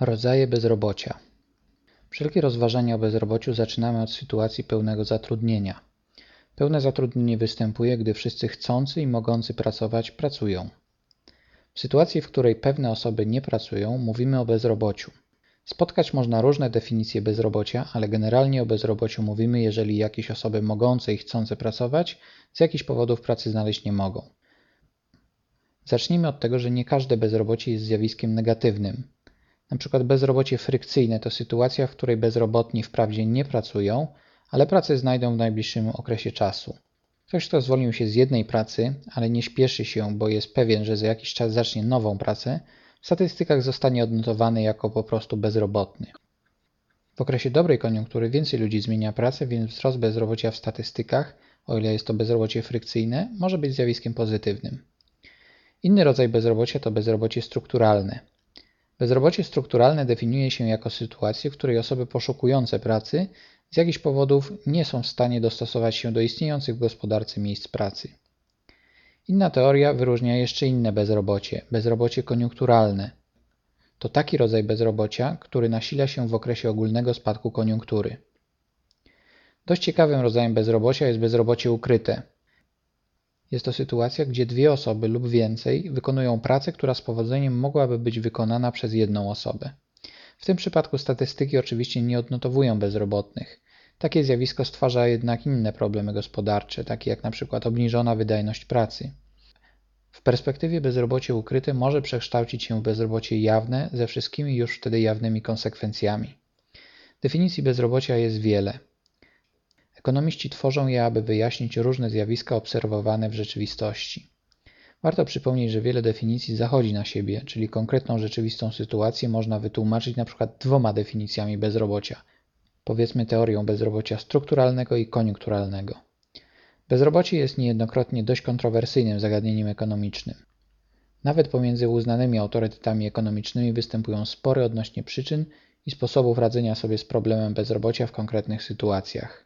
Rodzaje bezrobocia. Wszelkie rozważania o bezrobociu zaczynamy od sytuacji pełnego zatrudnienia. Pełne zatrudnienie występuje, gdy wszyscy chcący i mogący pracować pracują. W sytuacji, w której pewne osoby nie pracują, mówimy o bezrobociu. Spotkać można różne definicje bezrobocia, ale generalnie o bezrobociu mówimy, jeżeli jakieś osoby mogące i chcące pracować z jakichś powodów pracy znaleźć nie mogą. Zacznijmy od tego, że nie każde bezrobocie jest zjawiskiem negatywnym. Na przykład bezrobocie frykcyjne to sytuacja, w której bezrobotni wprawdzie nie pracują, ale pracę znajdą w najbliższym okresie czasu. Ktoś, kto zwolnił się z jednej pracy, ale nie śpieszy się, bo jest pewien, że za jakiś czas zacznie nową pracę, w statystykach zostanie odnotowany jako po prostu bezrobotny. W okresie dobrej koniunktury więcej ludzi zmienia pracę, więc wzrost bezrobocia w statystykach, o ile jest to bezrobocie frykcyjne, może być zjawiskiem pozytywnym. Inny rodzaj bezrobocia to bezrobocie strukturalne. Bezrobocie strukturalne definiuje się jako sytuację, w której osoby poszukujące pracy z jakichś powodów nie są w stanie dostosować się do istniejących w gospodarce miejsc pracy. Inna teoria wyróżnia jeszcze inne bezrobocie bezrobocie koniunkturalne. To taki rodzaj bezrobocia, który nasila się w okresie ogólnego spadku koniunktury. Dość ciekawym rodzajem bezrobocia jest bezrobocie ukryte. Jest to sytuacja, gdzie dwie osoby lub więcej wykonują pracę, która z powodzeniem mogłaby być wykonana przez jedną osobę. W tym przypadku statystyki oczywiście nie odnotowują bezrobotnych. Takie zjawisko stwarza jednak inne problemy gospodarcze, takie jak np. obniżona wydajność pracy. W perspektywie bezrobocie ukryte może przekształcić się w bezrobocie jawne ze wszystkimi już wtedy jawnymi konsekwencjami. Definicji bezrobocia jest wiele. Ekonomiści tworzą je, aby wyjaśnić różne zjawiska obserwowane w rzeczywistości. Warto przypomnieć, że wiele definicji zachodzi na siebie, czyli konkretną rzeczywistą sytuację można wytłumaczyć np. dwoma definicjami bezrobocia. Powiedzmy teorią bezrobocia strukturalnego i koniunkturalnego. Bezrobocie jest niejednokrotnie dość kontrowersyjnym zagadnieniem ekonomicznym. Nawet pomiędzy uznanymi autorytetami ekonomicznymi występują spory odnośnie przyczyn i sposobów radzenia sobie z problemem bezrobocia w konkretnych sytuacjach.